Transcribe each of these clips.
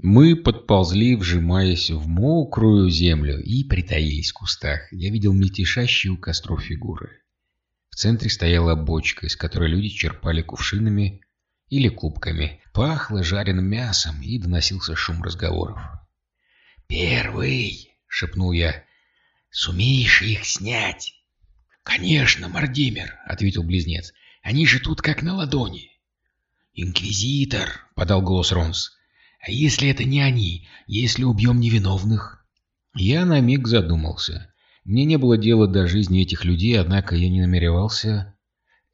Мы подползли, вжимаясь в мокрую землю, и притаились в кустах. Я видел мельтешащие у костров фигуры. В центре стояла бочка, из которой люди черпали кувшинами или кубками. Пахло жареным мясом, и доносился шум разговоров. «Первый!» — шепнул я. «Сумеешь их снять?» «Конечно, Мардимер!» — ответил близнец. «Они же тут как на ладони!» «Инквизитор!» — подал голос Ронс. «А если это не они? Если убьем невиновных?» Я на миг задумался. Мне не было дела до жизни этих людей, однако я не намеревался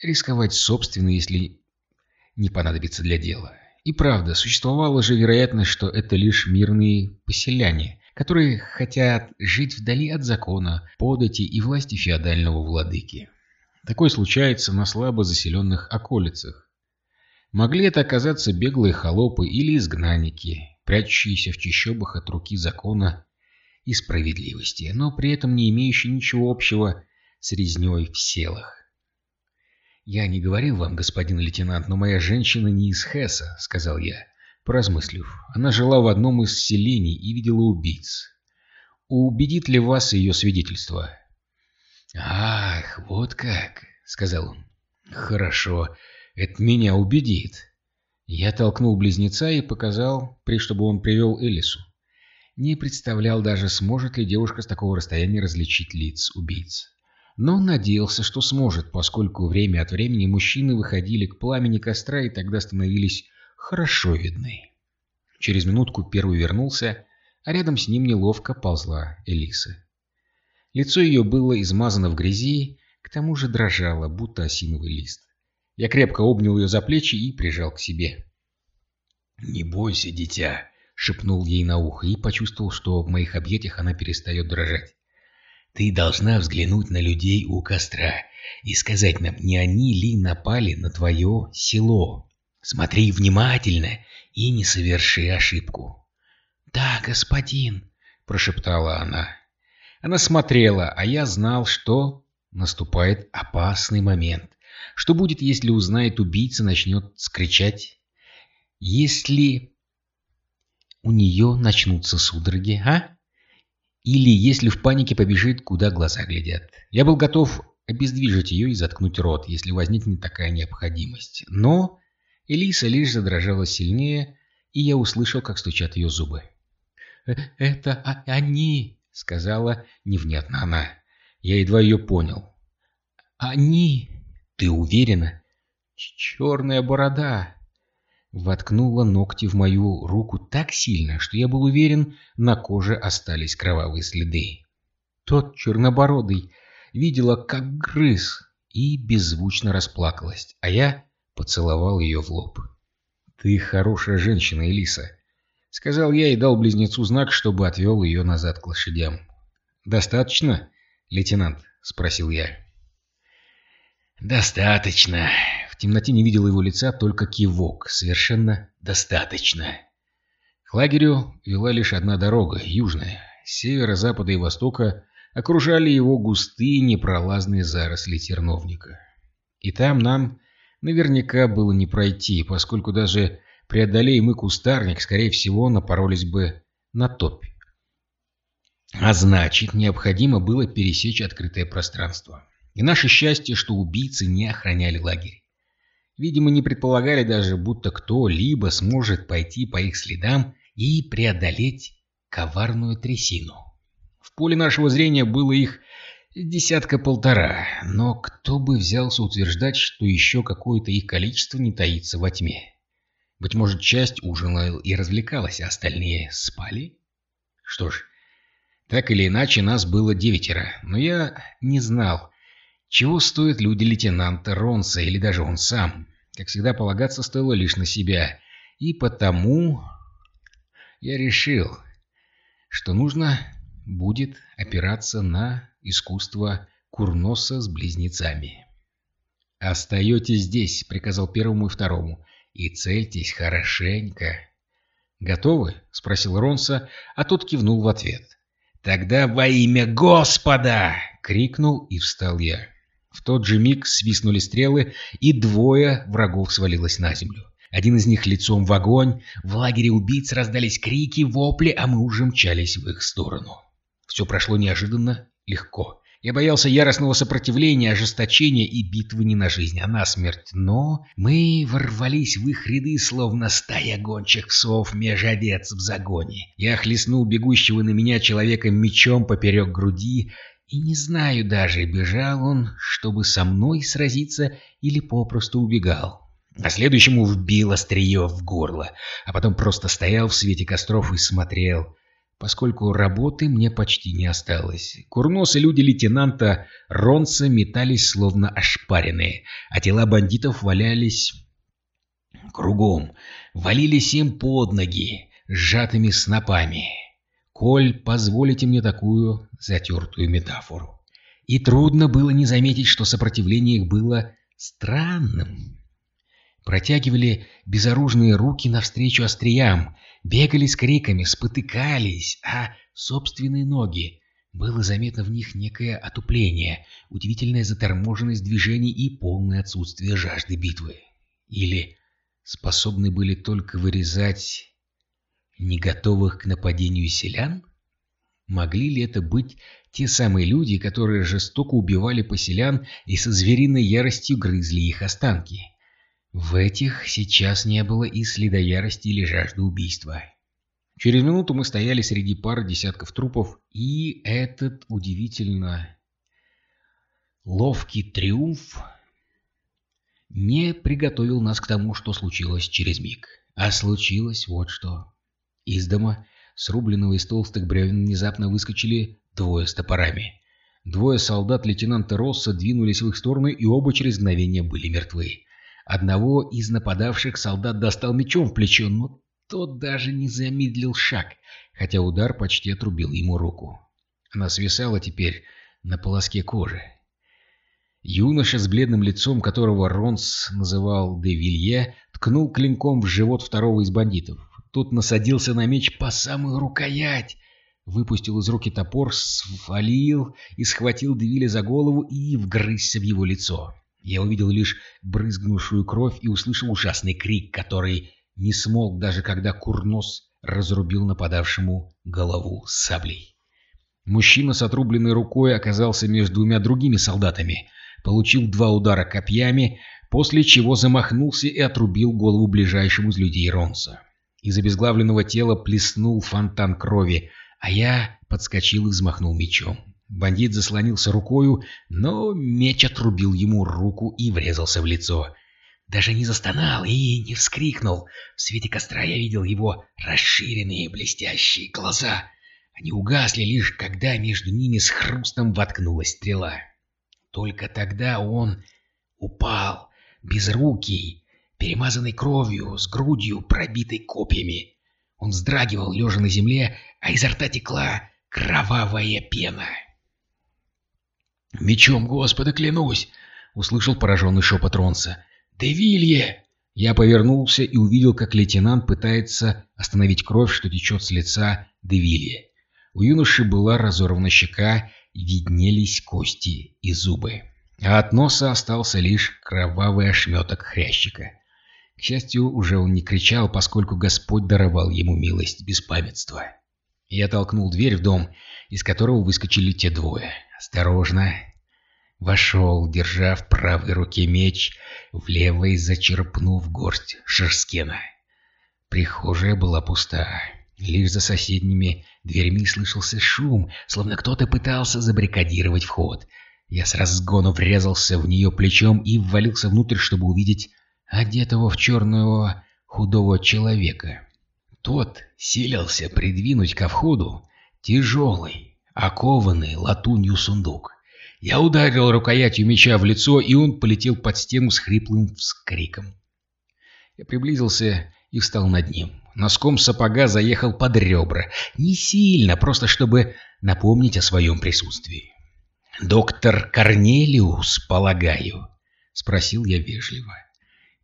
рисковать собственно, если не понадобится для дела. И правда, существовала же вероятность, что это лишь мирные поселяне, которые хотят жить вдали от закона, подати и власти феодального владыки. Такое случается на слабо заселенных околицах. Могли это оказаться беглые холопы или изгнанники, прячущиеся в чащобах от руки закона и справедливости, но при этом не имеющие ничего общего с резней в селах. «Я не говорил вам, господин лейтенант, но моя женщина не из Хесса», — сказал я, поразмыслив. «Она жила в одном из селений и видела убийц. Убедит ли вас ее свидетельство?» «Ах, вот как!» — сказал он. «Хорошо. Это меня убедит. Я толкнул близнеца и показал, чтобы он привел Элису. Не представлял даже, сможет ли девушка с такого расстояния различить лиц убийц. Но надеялся, что сможет, поскольку время от времени мужчины выходили к пламени костра и тогда становились хорошо видны. Через минутку первый вернулся, а рядом с ним неловко ползла Элиса. Лицо ее было измазано в грязи, к тому же дрожало, будто осиновый лист. Я крепко обнял ее за плечи и прижал к себе. «Не бойся, дитя», — шепнул ей на ухо и почувствовал, что в моих объятиях она перестает дрожать. «Ты должна взглянуть на людей у костра и сказать нам, не они ли напали на твое село. Смотри внимательно и не соверши ошибку». «Да, господин», — прошептала она. Она смотрела, а я знал, что наступает опасный момент. Что будет, если узнает убийца, начнет скричать? Если у нее начнутся судороги, а? Или если в панике побежит, куда глаза глядят? Я был готов обездвижить ее и заткнуть рот, если возникнет такая необходимость. Но Элиса лишь задрожала сильнее, и я услышал, как стучат ее зубы. «Э, «Это они!» — сказала невнятно она. Я едва ее понял. «Они!» «Ты уверена?» «Черная борода!» Воткнула ногти в мою руку так сильно, что я был уверен, на коже остались кровавые следы. Тот чернобородый видела, как грыз, и беззвучно расплакалась, а я поцеловал ее в лоб. «Ты хорошая женщина, Элиса», — сказал я и дал близнецу знак, чтобы отвел ее назад к лошадям. «Достаточно, лейтенант?» — спросил я. «Достаточно». В темноте не видел его лица, только кивок. Совершенно достаточно. К лагерю вела лишь одна дорога, южная. С севера, запада и востока окружали его густые непролазные заросли терновника. И там нам наверняка было не пройти, поскольку даже преодолеем мы кустарник, скорее всего, напоролись бы на топь. А значит, необходимо было пересечь открытое пространство. И наше счастье, что убийцы не охраняли лагерь. Видимо, не предполагали даже, будто кто-либо сможет пойти по их следам и преодолеть коварную трясину. В поле нашего зрения было их десятка-полтора, но кто бы взялся утверждать, что еще какое-то их количество не таится во тьме? Быть может, часть ужинала и развлекалась, а остальные спали? Что ж, так или иначе, нас было девятеро, но я не знал, чего стоят люди лейтенанта Ронса или даже он сам? Как всегда, полагаться стоило лишь на себя. И потому я решил, что нужно будет опираться на искусство Курноса с близнецами. «Остаетесь здесь», — приказал первому и второму, — «и цельтесь хорошенько». «Готовы?» — спросил Ронса, а тот кивнул в ответ. «Тогда во имя Господа!» — крикнул и встал я. В тот же миг свистнули стрелы, и двое врагов свалилось на землю. Один из них лицом в огонь. В лагере убийц раздались крики, вопли, а мы уже мчались в их сторону. Все прошло неожиданно, легко. Я боялся яростного сопротивления, ожесточения и битвы не на жизнь, а на смерть. Но мы ворвались в их ряды, словно стая гончих псов меж овец в загоне. Я хлестнул бегущего на меня человека мечом поперек груди, и не знаю даже, бежал он, чтобы со мной сразиться, или попросту убегал. А следующему вбил острие в горло, а потом просто стоял в свете костров и смотрел поскольку работы мне почти не осталось. Курносы люди лейтенанта Ронса метались словно ошпаренные, а тела бандитов валялись кругом, валились им под ноги, сжатыми снопами. Коль, позволите мне такую затертую метафору. И трудно было не заметить, что сопротивление их было странным. Протягивали безоружные руки навстречу остриям, бегали с криками, спотыкались, а собственные ноги. Было заметно в них некое отупление, удивительная заторможенность движений и полное отсутствие жажды битвы. Или способны были только вырезать не готовых к нападению селян? Могли ли это быть те самые люди, которые жестоко убивали поселян и со звериной яростью грызли их останки? В этих сейчас не было и следа ярости или жажды убийства. Через минуту мы стояли среди пары десятков трупов, и этот удивительно ловкий триумф не приготовил нас к тому, что случилось через миг. А случилось вот что. Из дома, срубленного из толстых бревен, внезапно выскочили двое с топорами. Двое солдат лейтенанта Росса двинулись в их сторону, и оба через мгновение были мертвы. Одного из нападавших солдат достал мечом в плечо, но тот даже не замедлил шаг, хотя удар почти отрубил ему руку. Она свисала теперь на полоске кожи. Юноша с бледным лицом, которого Ронс называл де Вилье, ткнул клинком в живот второго из бандитов. Тот насадился на меч по самую рукоять, выпустил из руки топор, свалил и схватил Девиля за голову и вгрызся в его лицо. Я увидел лишь брызгнувшую кровь и услышал ужасный крик, который не смог даже когда Курнос разрубил нападавшему голову саблей. Мужчина с отрубленной рукой оказался между двумя другими солдатами, получил два удара копьями, после чего замахнулся и отрубил голову ближайшему из людей Ронса. Из обезглавленного тела плеснул фонтан крови, а я подскочил и взмахнул мечом. Бандит заслонился рукою, но меч отрубил ему руку и врезался в лицо. Даже не застонал и не вскрикнул. В свете костра я видел его расширенные блестящие глаза. Они угасли лишь, когда между ними с хрустом воткнулась стрела. Только тогда он упал, безрукий, перемазанный кровью, с грудью, пробитой копьями. Он вздрагивал, лежа на земле, а изо рта текла кровавая пена. «Мечом Господа клянусь!» — услышал пораженный шепот Ронса. «Девилье!» Я повернулся и увидел, как лейтенант пытается остановить кровь, что течет с лица Девилье. У юноши была разорвана щека, виднелись кости и зубы. А от носа остался лишь кровавый ошметок хрящика. К счастью, уже он не кричал, поскольку Господь даровал ему милость беспамятства. Я толкнул дверь в дом, из которого выскочили те двое. Осторожно. Вошел, держа в правой руке меч, в левой зачерпнув горсть шерскена. Прихожая была пуста. Лишь за соседними дверьми слышался шум, словно кто-то пытался забаррикадировать вход. Я с разгону врезался в нее плечом и ввалился внутрь, чтобы увидеть одетого в черного худого человека. Тот силился придвинуть ко входу тяжелый, окованный латунью сундук. Я ударил рукоятью меча в лицо, и он полетел под стену с хриплым вскриком. Я приблизился и встал над ним. Носком сапога заехал под ребра. Не сильно, просто чтобы напомнить о своем присутствии. «Доктор Корнелиус, полагаю?» — спросил я вежливо.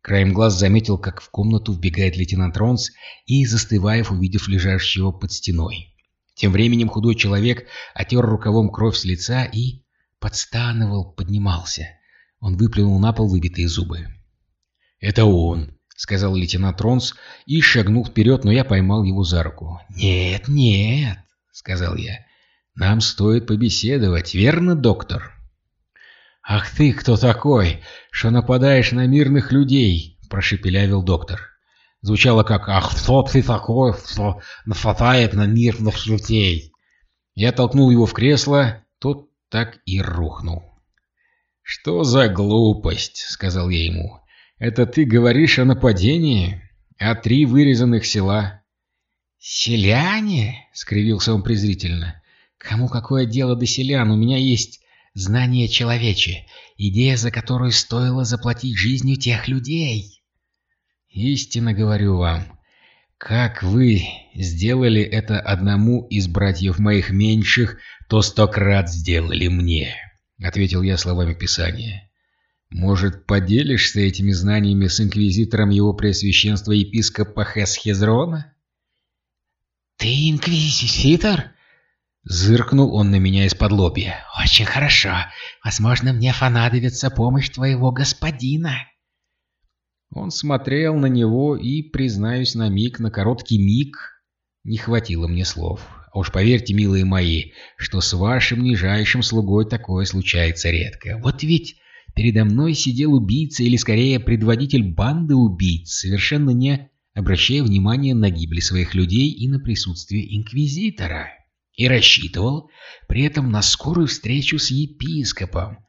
Краем глаз заметил, как в комнату вбегает лейтенант Ронс и, застывая, увидев лежащего под стеной. Тем временем худой человек отер рукавом кровь с лица и подстанывал, поднимался. Он выплюнул на пол выбитые зубы. «Это он!» — сказал лейтенант Ронс и шагнул вперед, но я поймал его за руку. «Нет, нет», — сказал я, — «нам стоит побеседовать, верно, доктор?» «Ах ты кто такой, что нападаешь на мирных людей?» — прошепелявил доктор. Звучало как «Ах, кто ты такой, что нападает на мирных людей?» Я толкнул его в кресло, тот так и рухнул. «Что за глупость?» — сказал я ему. «Это ты говоришь о нападении? О три вырезанных села?» «Селяне?» — скривился он презрительно. «Кому какое дело до селян? У меня есть знание человече, идея, за которую стоило заплатить жизнью тех людей». «Истинно говорю вам, как вы сделали это одному из братьев моих меньших, то сто крат сделали мне», — ответил я словами Писания. Может, поделишься этими знаниями с инквизитором его преосвященства епископа Хесхезрона? «Ты инквизитор?» Зыркнул он на меня из-под лобья. «Очень хорошо. Возможно, мне понадобится помощь твоего господина». Он смотрел на него и, признаюсь, на миг, на короткий миг, не хватило мне слов. А уж поверьте, милые мои, что с вашим нижайшим слугой такое случается редко. Вот ведь Передо мной сидел убийца, или скорее предводитель банды убийц, совершенно не обращая внимания на гибель своих людей и на присутствие инквизитора. И рассчитывал при этом на скорую встречу с епископом.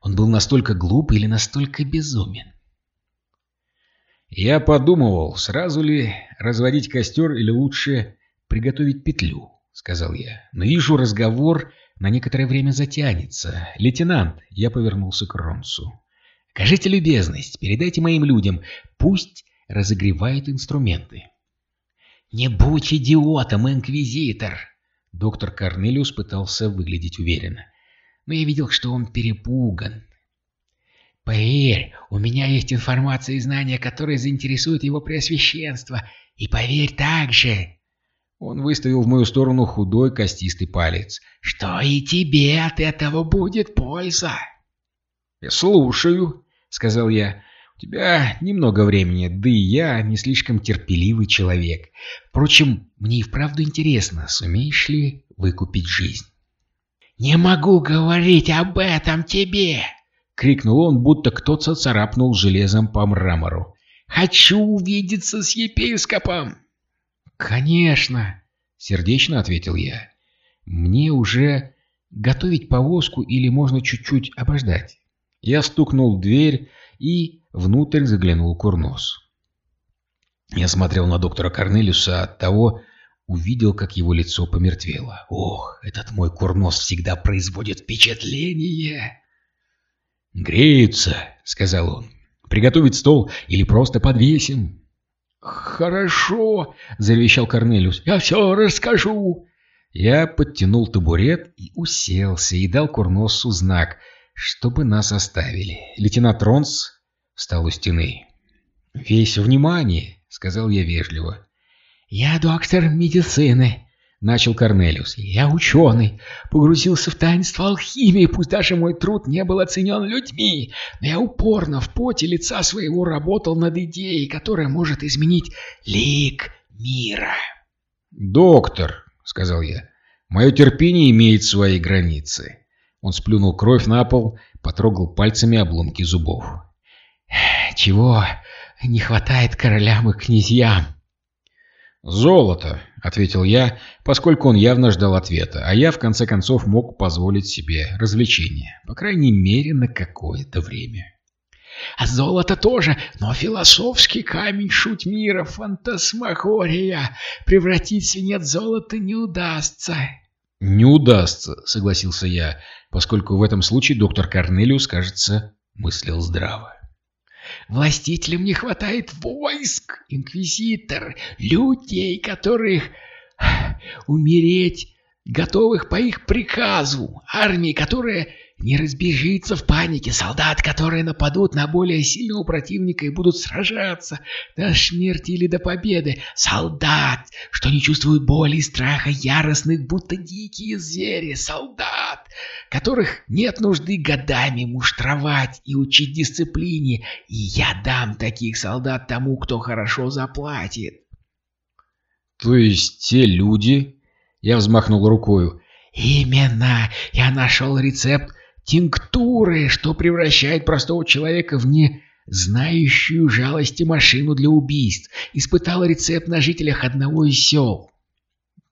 Он был настолько глуп или настолько безумен. Я подумывал, сразу ли разводить костер или лучше приготовить петлю, сказал я. Но вижу, разговор на некоторое время затянется. Лейтенант, я повернулся к Ронсу. Окажите любезность, передайте моим людям, пусть разогревают инструменты. Не будь идиотом, инквизитор! Доктор Корнелиус пытался выглядеть уверенно. Но я видел, что он перепуган. Поверь, у меня есть информация и знания, которые заинтересуют его преосвященство. И поверь также, он выставил в мою сторону худой костистый палец. «Что и тебе от этого будет польза!» «Я слушаю», — сказал я. «У тебя немного времени, да и я не слишком терпеливый человек. Впрочем, мне и вправду интересно, сумеешь ли выкупить жизнь?» «Не могу говорить об этом тебе!» — крикнул он, будто кто-то царапнул железом по мрамору. «Хочу увидеться с епископом!» «Конечно!» — сердечно ответил я. «Мне уже готовить повозку или можно чуть-чуть обождать?» Я стукнул в дверь и внутрь заглянул Курнос. Я смотрел на доктора Корнелиуса, от того увидел, как его лицо помертвело. «Ох, этот мой Курнос всегда производит впечатление!» «Греются», — сказал он. «Приготовить стол или просто подвесим?» «Хорошо», — завещал Корнелиус, — «я все расскажу». Я подтянул табурет и уселся, и дал Курносу знак, чтобы нас оставили. Лейтенант Ронс встал у стены. «Весь внимание», — сказал я вежливо. «Я доктор медицины», начал Корнелиус. «Я ученый, погрузился в таинство алхимии, пусть даже мой труд не был оценен людьми, но я упорно в поте лица своего работал над идеей, которая может изменить лик мира». «Доктор», — сказал я, — «мое терпение имеет свои границы». Он сплюнул кровь на пол, потрогал пальцами обломки зубов. «Чего не хватает королям и князьям?» «Золото», — ответил я, поскольку он явно ждал ответа, а я, в конце концов, мог позволить себе развлечение, по крайней мере, на какое-то время. «А золото тоже, но философский камень шуть мира, фантасмагория. Превратить свинец в золото не удастся». «Не удастся», — согласился я, поскольку в этом случае доктор Корнелиус, кажется, мыслил здраво. Властителям не хватает войск, инквизитор, людей, которых умереть готовых по их приказу, армии, которая не разбежится в панике солдат, которые нападут на более сильного противника и будут сражаться до смерти или до победы. Солдат, что не чувствуют боли и страха, яростных, будто дикие звери. Солдат, которых нет нужды годами муштровать и учить дисциплине. И я дам таких солдат тому, кто хорошо заплатит. То есть те люди... Я взмахнул рукою. Именно! Я нашел рецепт тинктуры, что превращает простого человека в не знающую жалости машину для убийств. Испытал рецепт на жителях одного из сел.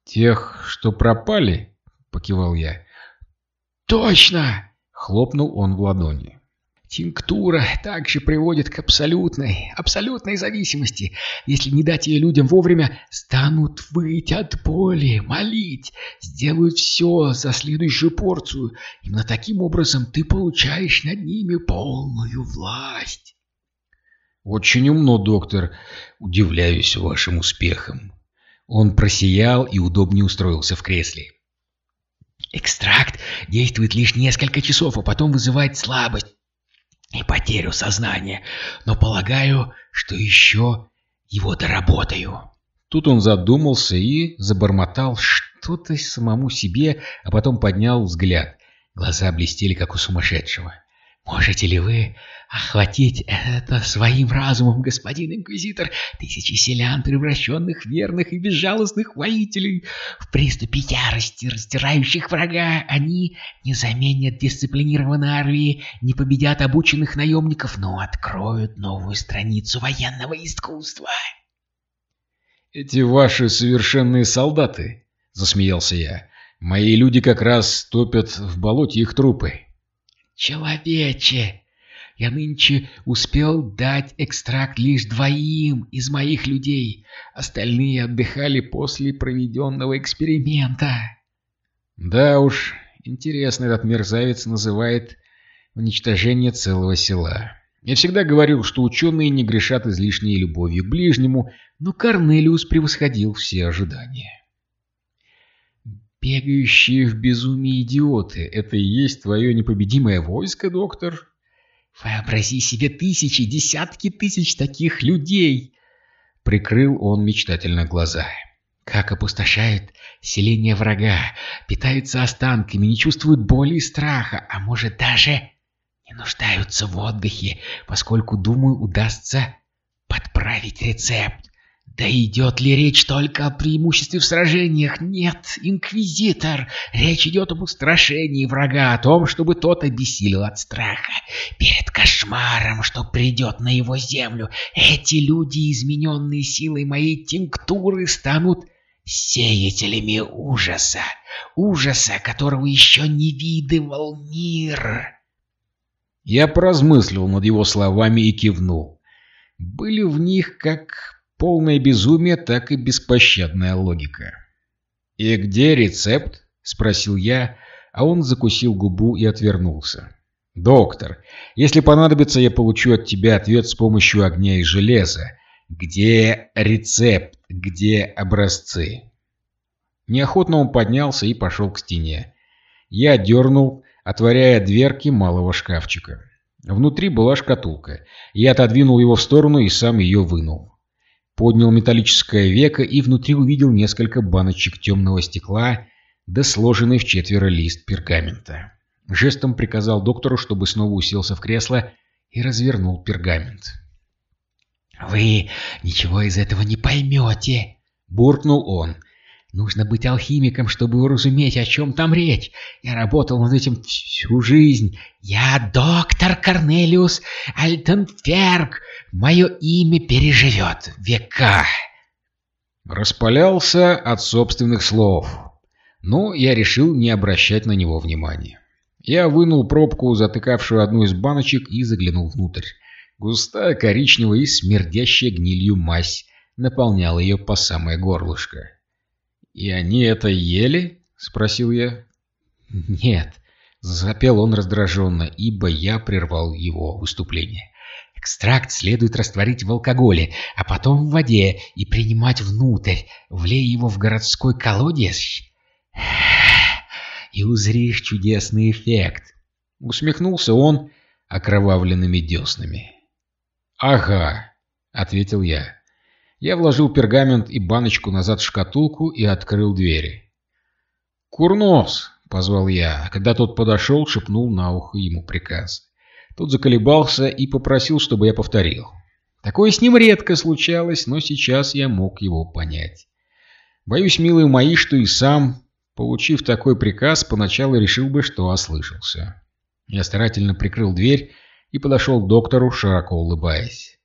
«Тех, что пропали?» — покивал я. «Точно!» — хлопнул он в ладони. Тинктура также приводит к абсолютной, абсолютной зависимости. Если не дать ее людям вовремя, станут выть от боли, молить, сделают все за следующую порцию. Именно таким образом ты получаешь над ними полную власть. Очень умно, доктор. Удивляюсь вашим успехам. Он просиял и удобнее устроился в кресле. Экстракт действует лишь несколько часов, а потом вызывает слабость и потерю сознания, но полагаю, что еще его доработаю. Тут он задумался и забормотал что-то самому себе, а потом поднял взгляд. Глаза блестели, как у сумасшедшего. Можете ли вы охватить это своим разумом, господин Инквизитор? Тысячи селян, превращенных в верных и безжалостных воителей, в приступе ярости, раздирающих врага, они не заменят дисциплинированной армии, не победят обученных наемников, но откроют новую страницу военного искусства. «Эти ваши совершенные солдаты», — засмеялся я, — «мои люди как раз топят в болоте их трупы». «Человече, я нынче успел дать экстракт лишь двоим из моих людей. Остальные отдыхали после проведенного эксперимента». «Да уж, интересно этот мерзавец называет уничтожение целого села». Я всегда говорил, что ученые не грешат излишней любовью к ближнему, но Корнелиус превосходил все ожидания. Бегающие в безумии идиоты — это и есть твое непобедимое войско, доктор? Вообрази себе тысячи, десятки тысяч таких людей! Прикрыл он мечтательно глаза. Как опустошают селение врага, питаются останками, не чувствуют боли и страха, а может даже не нуждаются в отдыхе, поскольку, думаю, удастся подправить рецепт. Да идет ли речь только о преимуществе в сражениях? Нет, инквизитор. Речь идет об устрашении врага, о том, чтобы тот обессилел от страха. Перед кошмаром, что придет на его землю, эти люди, измененные силой моей тинктуры, станут сеятелями ужаса. Ужаса, которого еще не видывал мир. Я поразмыслил над его словами и кивнул. Были в них как полное безумие, так и беспощадная логика. «И где рецепт?» — спросил я, а он закусил губу и отвернулся. «Доктор, если понадобится, я получу от тебя ответ с помощью огня и железа. Где рецепт? Где образцы?» Неохотно он поднялся и пошел к стене. Я дернул, отворяя дверки малого шкафчика. Внутри была шкатулка. Я отодвинул его в сторону и сам ее вынул. Поднял металлическое веко и внутри увидел несколько баночек темного стекла да сложенный в четверо лист пергамента. Жестом приказал доктору, чтобы снова уселся в кресло и развернул пергамент. «Вы ничего из этого не поймете!» — буркнул он. Нужно быть алхимиком, чтобы уразуметь, о чем там речь. Я работал над этим всю жизнь. Я доктор Корнелиус Альтенферг. Мое имя переживет века. Распалялся от собственных слов. Но я решил не обращать на него внимания. Я вынул пробку, затыкавшую одну из баночек, и заглянул внутрь. Густая коричневая и смердящая гнилью мазь наполняла ее по самое горлышко. «И они это ели?» — спросил я. «Нет», — запел он раздраженно, ибо я прервал его выступление. «Экстракт следует растворить в алкоголе, а потом в воде и принимать внутрь. Влей его в городской колодец, и узришь чудесный эффект». Усмехнулся он окровавленными деснами. «Ага», — ответил я. Я вложил пергамент и баночку назад в шкатулку и открыл двери. «Курнос!» — позвал я, когда тот подошел, шепнул на ухо ему приказ. Тот заколебался и попросил, чтобы я повторил. Такое с ним редко случалось, но сейчас я мог его понять. Боюсь, милые мои, что и сам, получив такой приказ, поначалу решил бы, что ослышался. Я старательно прикрыл дверь и подошел к доктору, широко улыбаясь.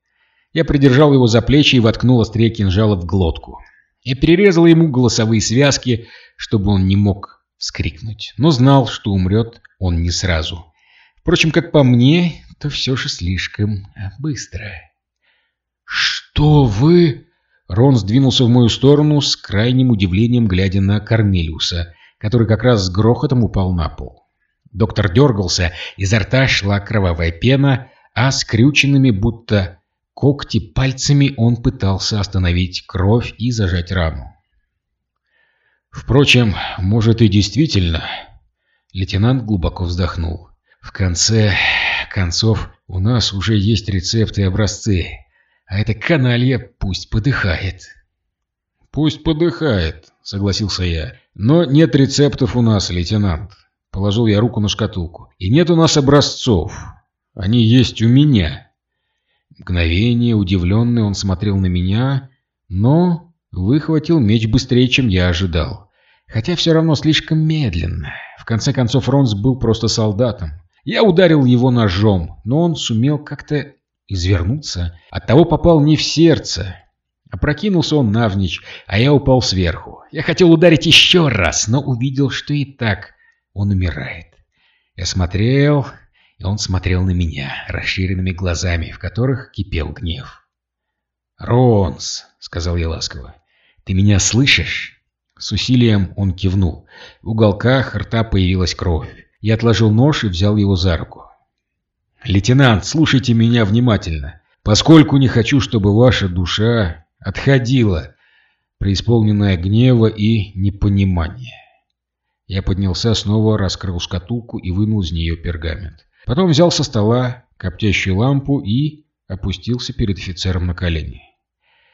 Я придержал его за плечи и воткнул острее кинжала в глотку. Я перерезал ему голосовые связки, чтобы он не мог вскрикнуть, но знал, что умрет он не сразу. Впрочем, как по мне, то все же слишком быстро. «Что вы...» Рон сдвинулся в мою сторону с крайним удивлением, глядя на Корнелиуса, который как раз с грохотом упал на пол. Доктор дергался, изо рта шла кровавая пена, а скрюченными, будто Когти пальцами он пытался остановить кровь и зажать рану. Впрочем, может и действительно... Лейтенант глубоко вздохнул. В конце концов, у нас уже есть рецепты и образцы, а эта каналья пусть подыхает. Пусть подыхает, согласился я. Но нет рецептов у нас, лейтенант. Положил я руку на шкатулку. И нет у нас образцов. Они есть у меня. Мгновение, удивленный, он смотрел на меня, но выхватил меч быстрее, чем я ожидал. Хотя все равно слишком медленно. В конце концов, Ронс был просто солдатом. Я ударил его ножом, но он сумел как-то извернуться. Оттого попал не в сердце. Опрокинулся он навзничь, а я упал сверху. Я хотел ударить еще раз, но увидел, что и так он умирает. Я смотрел, и он смотрел на меня расширенными глазами, в которых кипел гнев. «Ронс», — сказал я ласково, — «ты меня слышишь?» С усилием он кивнул. В уголках рта появилась кровь. Я отложил нож и взял его за руку. «Лейтенант, слушайте меня внимательно, поскольку не хочу, чтобы ваша душа отходила, преисполненная гнева и непонимания». Я поднялся, снова раскрыл шкатулку и вынул из нее пергамент. Потом взял со стола коптящую лампу и опустился перед офицером на колени.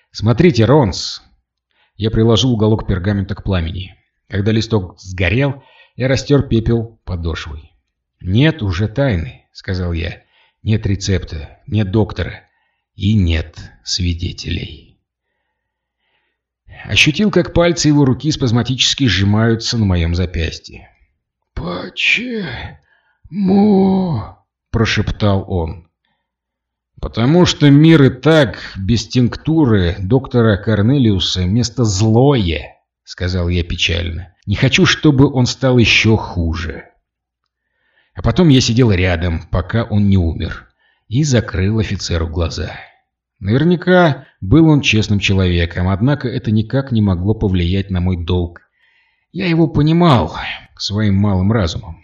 «Смотрите, Ронс!» Я приложил уголок пергамента к пламени. Когда листок сгорел, я растер пепел подошвой. «Нет уже тайны», — сказал я. «Нет рецепта, нет доктора и нет свидетелей». Ощутил, как пальцы его руки спазматически сжимаются на моем запястье. «Почему?» «Мо!» — прошептал он. «Потому что мир и так, без тинктуры доктора Корнелиуса, место злое», — сказал я печально. «Не хочу, чтобы он стал еще хуже». А потом я сидел рядом, пока он не умер, и закрыл офицеру глаза. Наверняка был он честным человеком, однако это никак не могло повлиять на мой долг. Я его понимал своим малым разумом.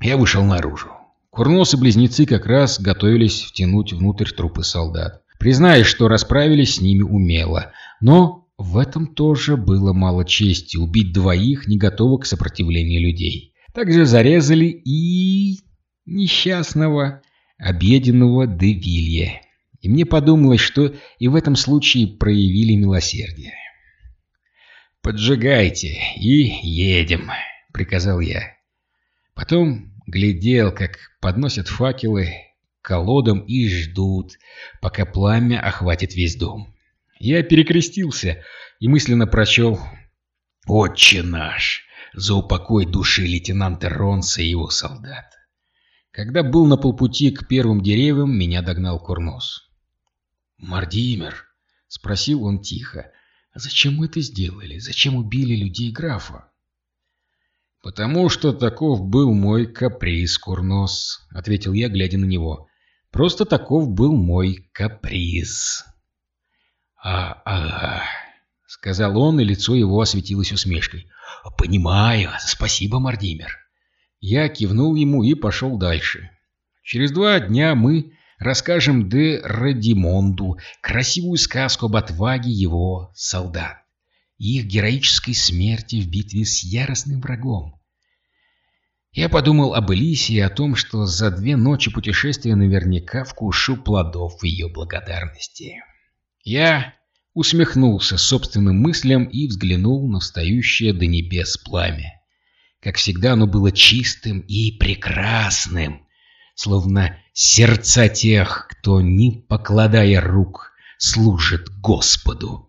Я вышел наружу. Курнос и близнецы как раз готовились втянуть внутрь трупы солдат. Признаюсь, что расправились с ними умело. Но в этом тоже было мало чести убить двоих, не готовых к сопротивлению людей. Также зарезали и... несчастного, объеденного Девилье. И мне подумалось, что и в этом случае проявили милосердие. «Поджигайте и едем», — приказал я. Потом глядел, как подносят факелы к колодам и ждут, пока пламя охватит весь дом. Я перекрестился и мысленно прочел «Отче наш, за упокой души лейтенанта Ронса и его солдат». Когда был на полпути к первым деревьям, меня догнал Курнос. «Мардимер», — спросил он тихо, — «зачем мы это сделали? Зачем убили людей графа?» «Потому что таков был мой каприз, Курнос», — ответил я, глядя на него. «Просто таков был мой каприз». «А, ага», — сказал он, и лицо его осветилось усмешкой. «Понимаю. Спасибо, Мардимер». Я кивнул ему и пошел дальше. Через два дня мы расскажем де Радимонду красивую сказку об отваге его солдат их героической смерти в битве с яростным врагом. Я подумал об Элисе и о том, что за две ночи путешествия наверняка вкушу плодов ее благодарности. Я усмехнулся собственным мыслям и взглянул на встающее до небес пламя. Как всегда, оно было чистым и прекрасным, словно сердца тех, кто, не покладая рук, служит Господу.